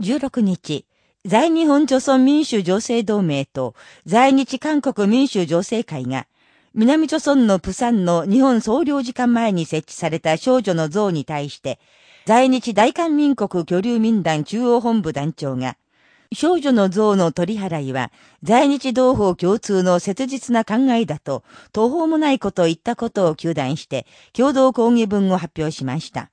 16日、在日本朝鮮民主女性同盟と在日韓国民主情勢会が、南朝鮮のプサンの日本総領事館前に設置された少女の像に対して、在日大韓民国居留民団中央本部団長が、少女の像の取り払いは、在日同胞共通の切実な考えだと、途方もないことを言ったことを求断して、共同抗議文を発表しました。